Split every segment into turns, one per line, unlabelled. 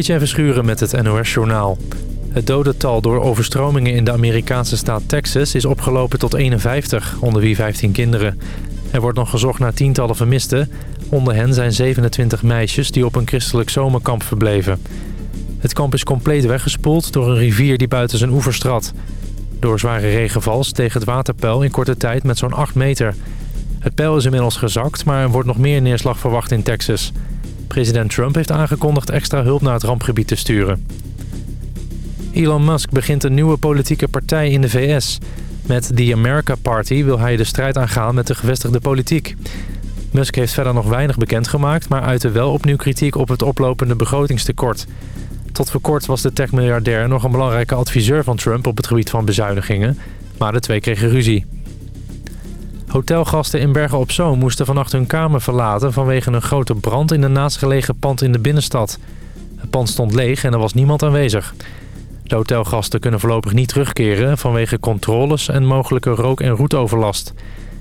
Etienne Verschuren met het NOS-journaal. Het dodental door overstromingen in de Amerikaanse staat Texas is opgelopen tot 51, onder wie 15 kinderen. Er wordt nog gezocht naar tientallen vermisten. Onder hen zijn 27 meisjes die op een christelijk zomerkamp verbleven. Het kamp is compleet weggespoeld door een rivier die buiten zijn oevers trad. Door zware regenval steeg het waterpeil in korte tijd met zo'n 8 meter. Het peil is inmiddels gezakt, maar er wordt nog meer neerslag verwacht in Texas... President Trump heeft aangekondigd extra hulp naar het rampgebied te sturen. Elon Musk begint een nieuwe politieke partij in de VS. Met The America Party wil hij de strijd aangaan met de gevestigde politiek. Musk heeft verder nog weinig bekendgemaakt... maar uitte wel opnieuw kritiek op het oplopende begrotingstekort. Tot voor kort was de techmiljardair nog een belangrijke adviseur van Trump... op het gebied van bezuinigingen, maar de twee kregen ruzie. Hotelgasten in Bergen-op-Zoom moesten vannacht hun kamer verlaten... vanwege een grote brand in een naastgelegen pand in de binnenstad. Het pand stond leeg en er was niemand aanwezig. De hotelgasten kunnen voorlopig niet terugkeren... vanwege controles en mogelijke rook- en roetoverlast.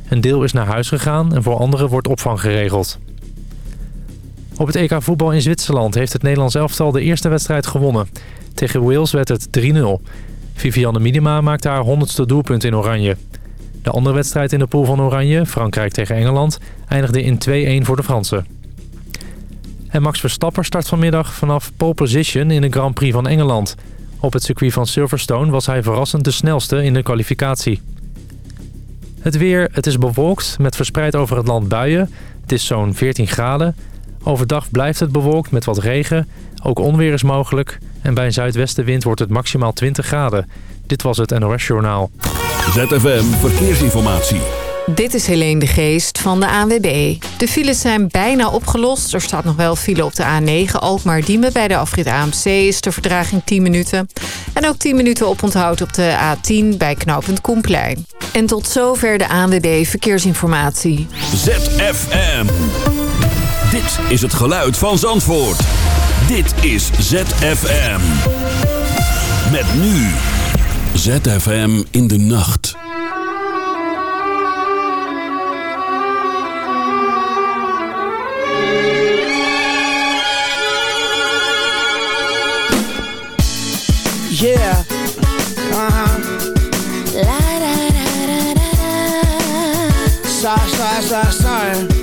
Een deel is naar huis gegaan en voor anderen wordt opvang geregeld. Op het EK voetbal in Zwitserland heeft het Nederlands elftal de eerste wedstrijd gewonnen. Tegen Wales werd het 3-0. Vivianne Minima maakte haar honderdste doelpunt in oranje. De andere wedstrijd in de pool van Oranje, Frankrijk tegen Engeland, eindigde in 2-1 voor de Fransen. En Max Verstappen start vanmiddag vanaf pole position in de Grand Prix van Engeland. Op het circuit van Silverstone was hij verrassend de snelste in de kwalificatie. Het weer, het is bewolkt met verspreid over het land buien. Het is zo'n 14 graden. Overdag blijft het bewolkt met wat regen. Ook onweer is mogelijk. En bij een zuidwestenwind wordt het maximaal 20 graden. Dit was het NOS Journaal.
ZFM Verkeersinformatie.
Dit is Helene de Geest van de ANWB. De files zijn bijna opgelost. Er staat nog wel file op de A9 Alkmaar-Diemen. Bij de afrit AMC is de verdraging 10 minuten. En ook 10 minuten oponthoud op de A10 bij knooppunt Koenplein. En tot zover de ANWB Verkeersinformatie.
ZFM. Dit is het geluid van Zandvoort. Dit is ZFM. Met nu... ZFM in de nacht.
Yeah. Uh-huh. La da da da da. Sorry, sorry, sorry, sorry.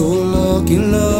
so lucky, love.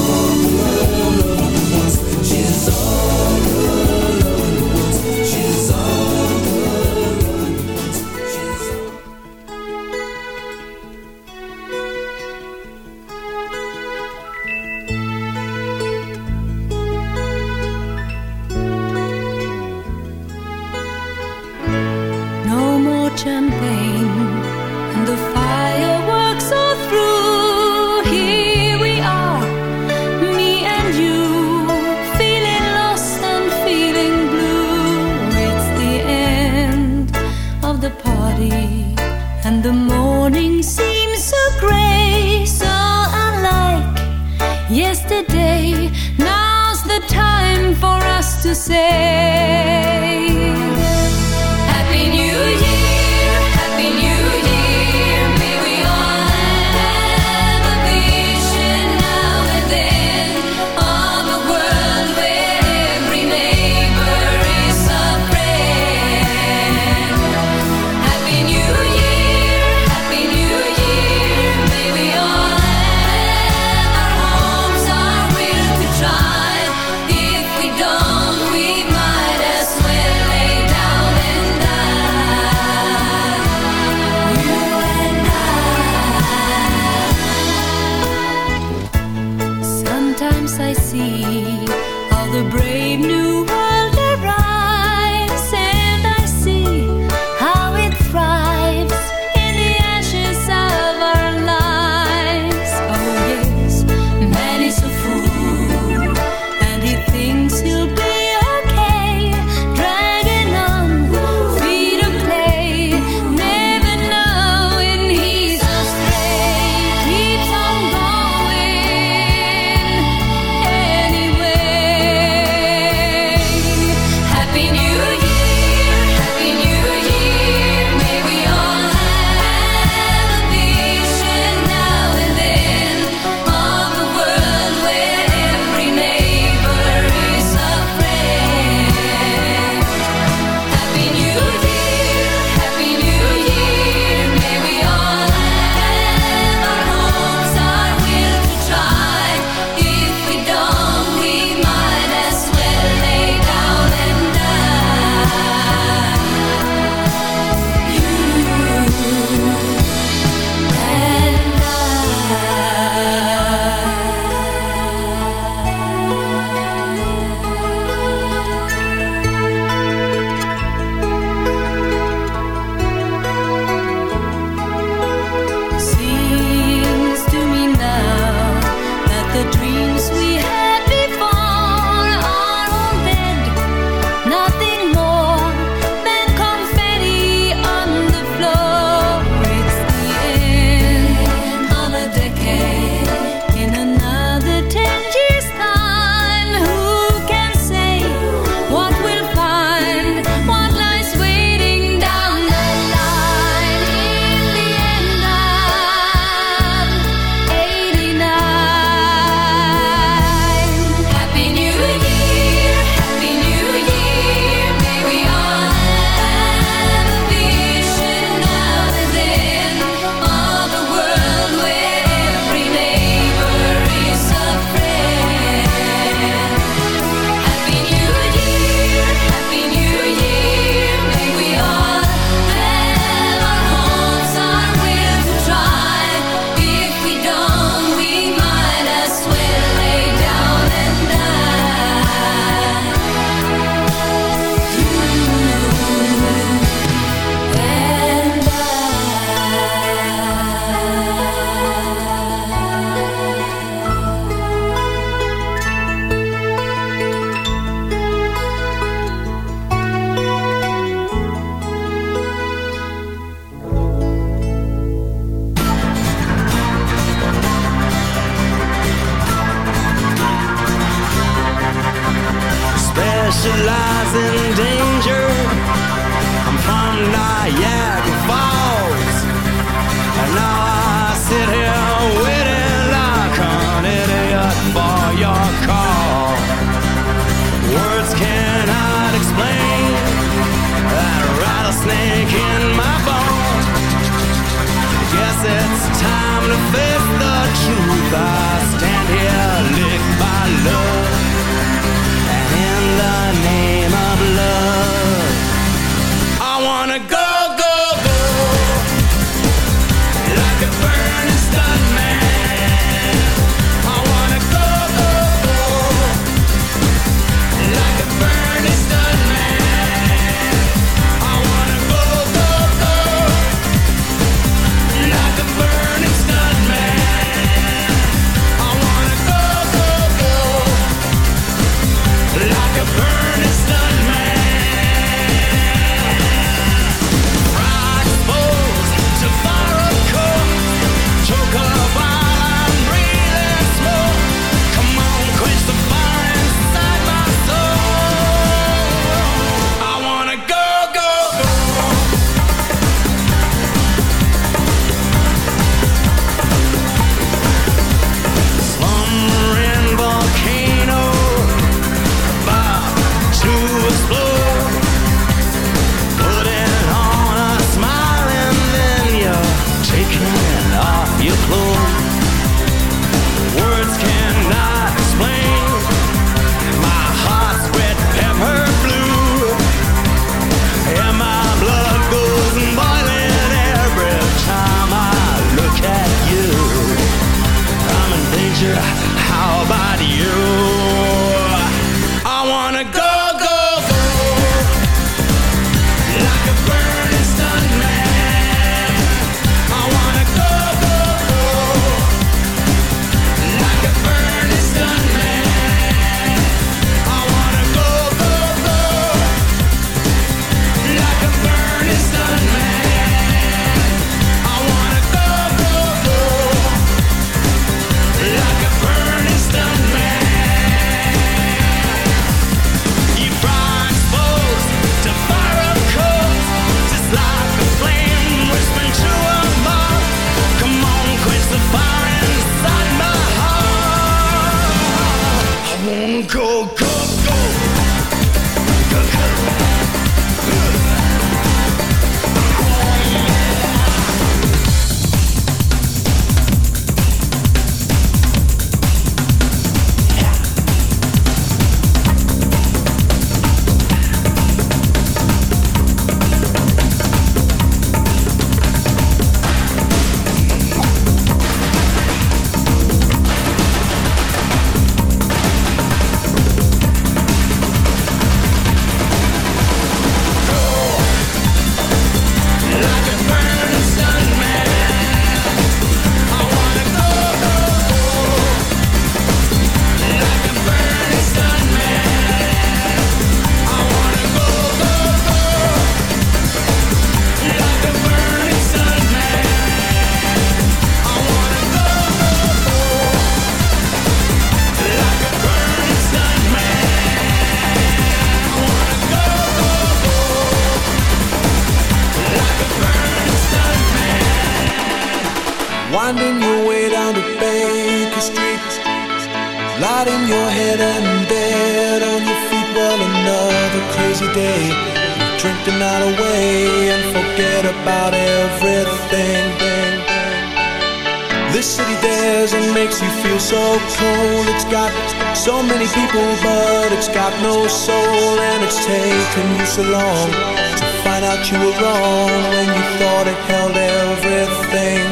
so
long to find out you were wrong when you thought it held everything.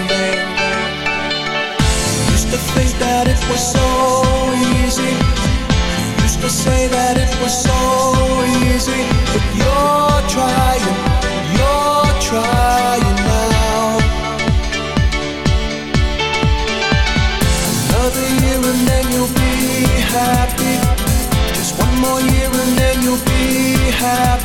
Used to think that it was so easy. Used to say that it was so easy, but you're trying, you're trying now. Another year and then you'll be happy. Just one more year and then you'll be happy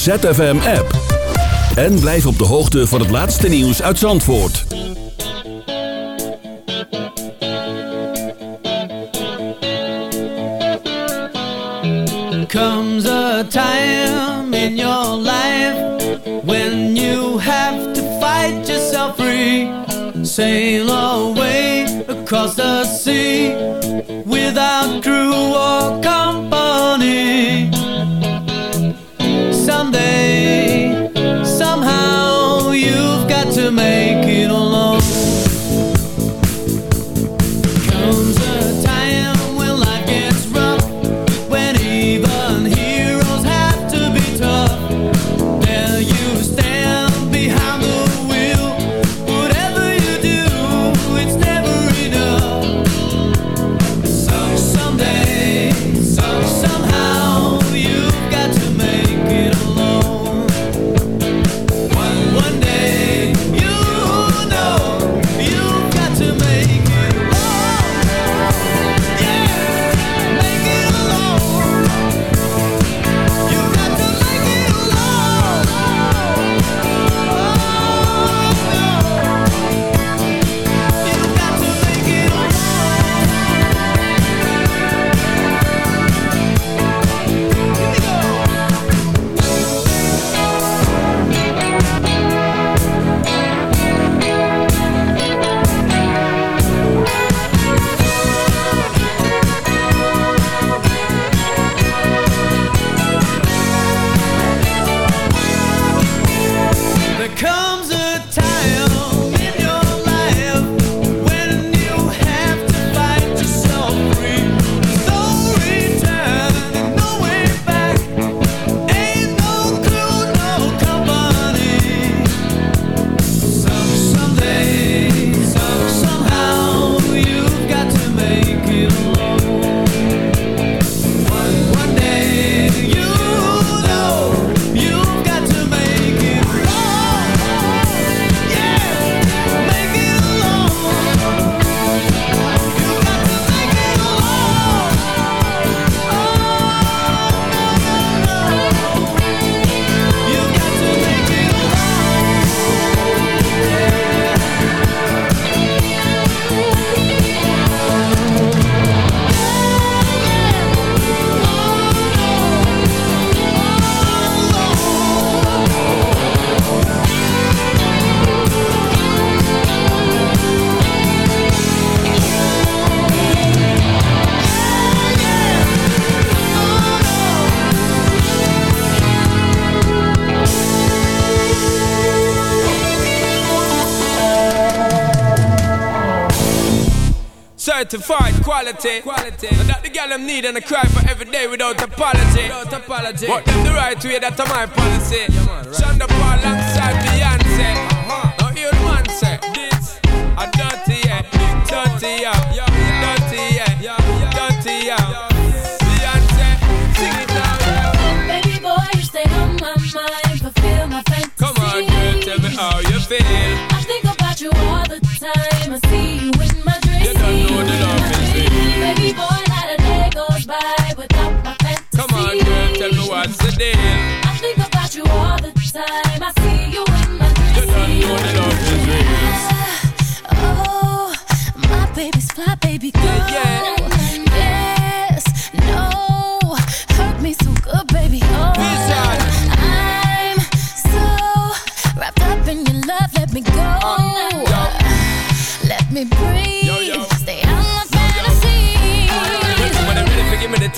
ZFM-app. En blijf op de hoogte van het laatste nieuws uit Zandvoort.
comes a time in your life when you have to fight yourself free. Sail away across the sea without crew or
Certified quality. quality. And that the girl them need and I cry for every day without apology. Without apology. But them the right way, that's my policy. Yeah, Sean da Paul alongside Beyonce. Uh-huh. Now hear the man say, this a dirty yeah, dirty yeah, dirty yeah, dirty yeah. Beyonce, sing it now.
Baby boy, you stay on my mind, fulfill my fantasy.
Come on, girl, tell me how you feel.
I think about you all the time. I see you in my I think about you all the time. I see you in my dreams. Oh, my baby's fly, baby girl. Yes, no, hurt me so good, baby. Oh, I'm so wrapped up in your love. Let me go. Let me breathe.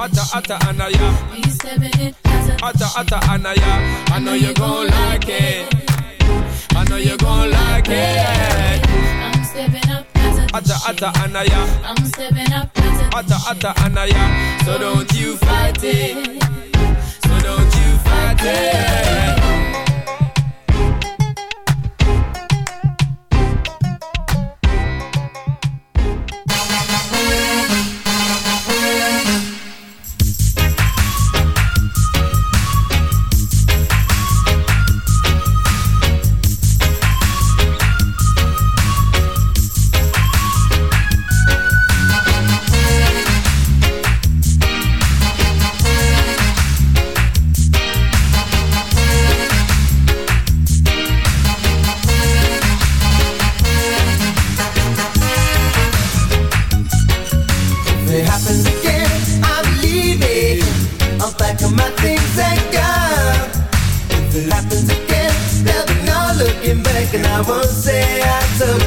Atta atta anaya,
be stepping it,
atta atta anaya. I know you gon' like it. I know you gon' like it.
I'm stepping up,
Atta atta anaya,
I'm stepping up,
atta atta anaya. So don't you fight it. So don't you fight it.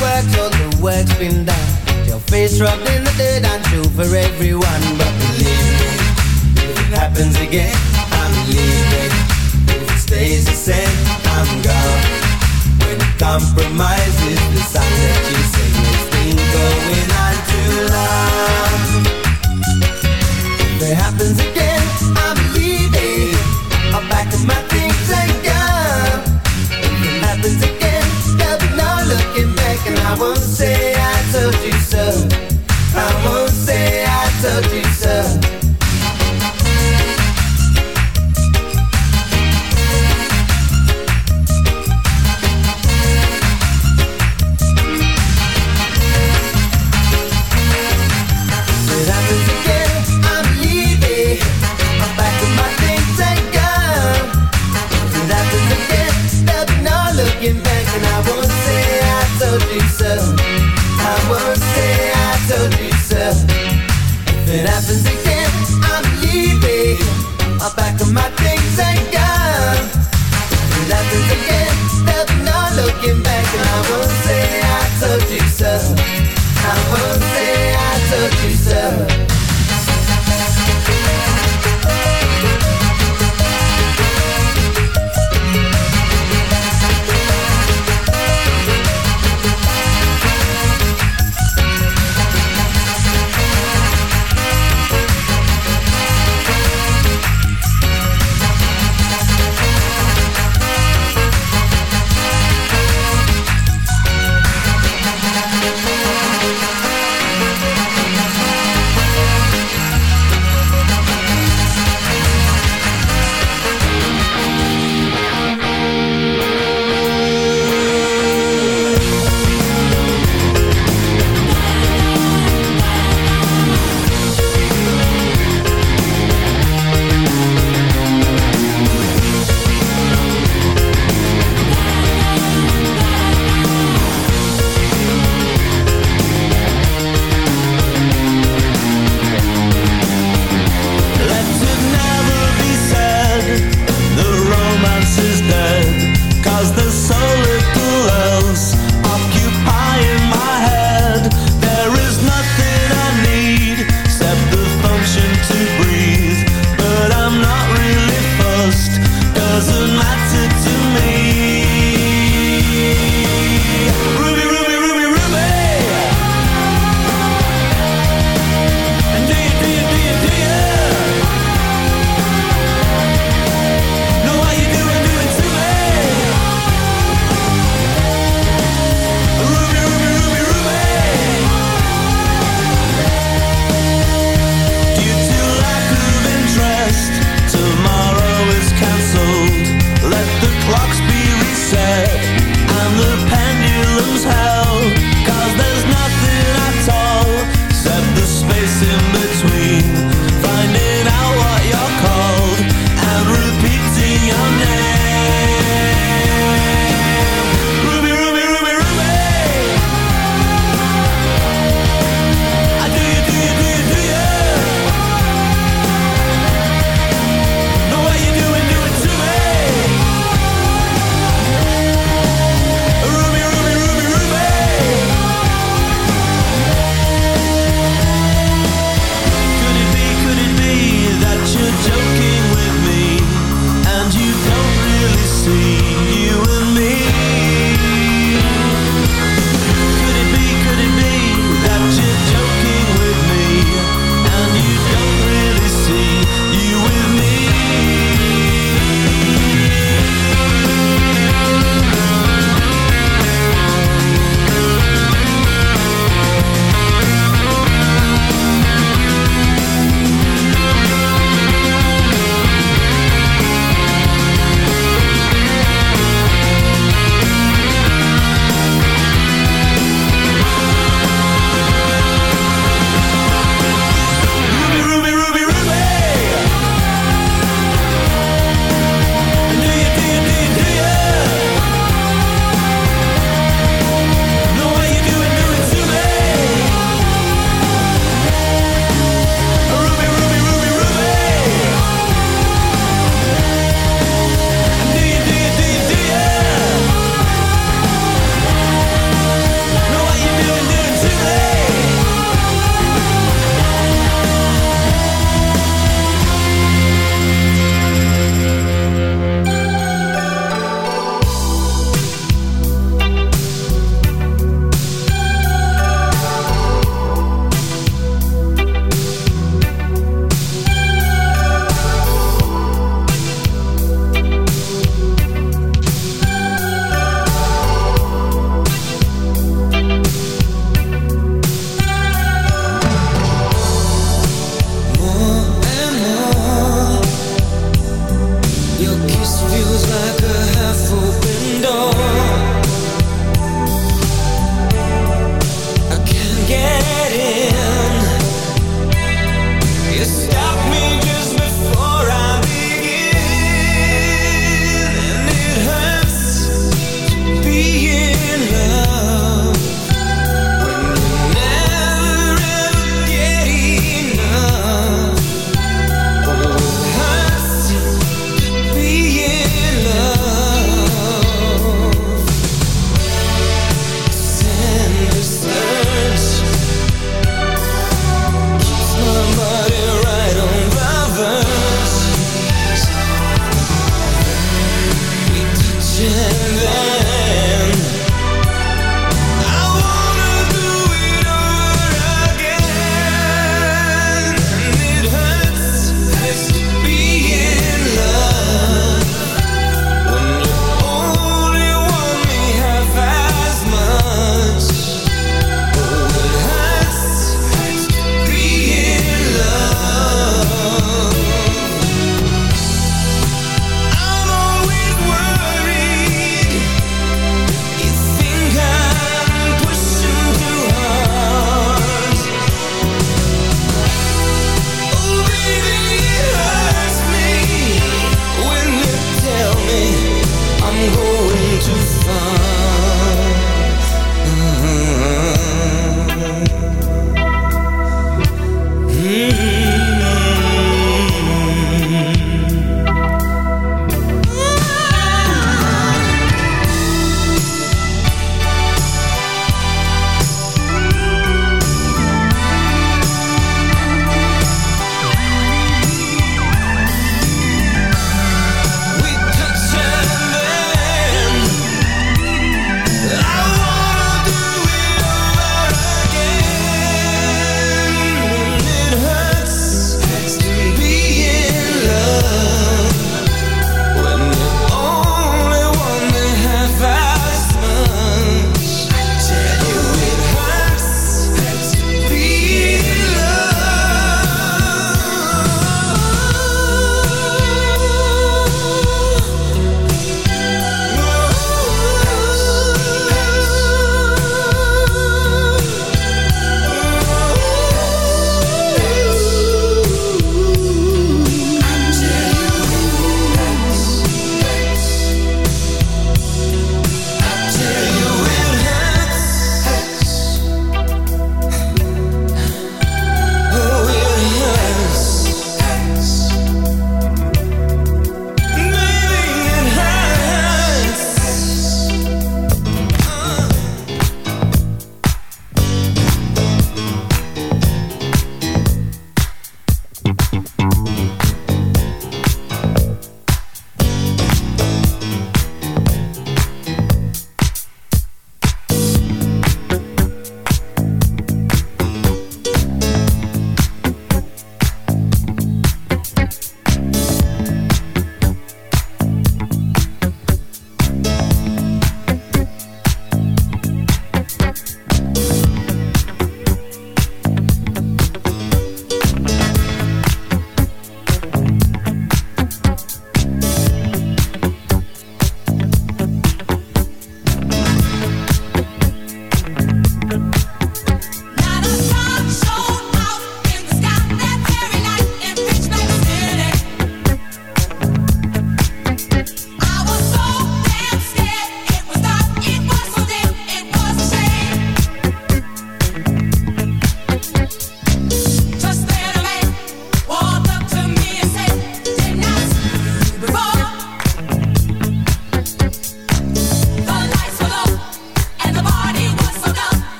Works, all the work's been done. Face rubbed in the dirt, I'm true for everyone. But believe me, if it happens again, I'm leaving. If it stays the same, I'm gone. When compromise is the song that you sing, it's been going on too long. If it happens again, I'm leaving. I'll pack up my things and go. If it happens again, there'll be no looking back, and I won't told you so. I won't say I you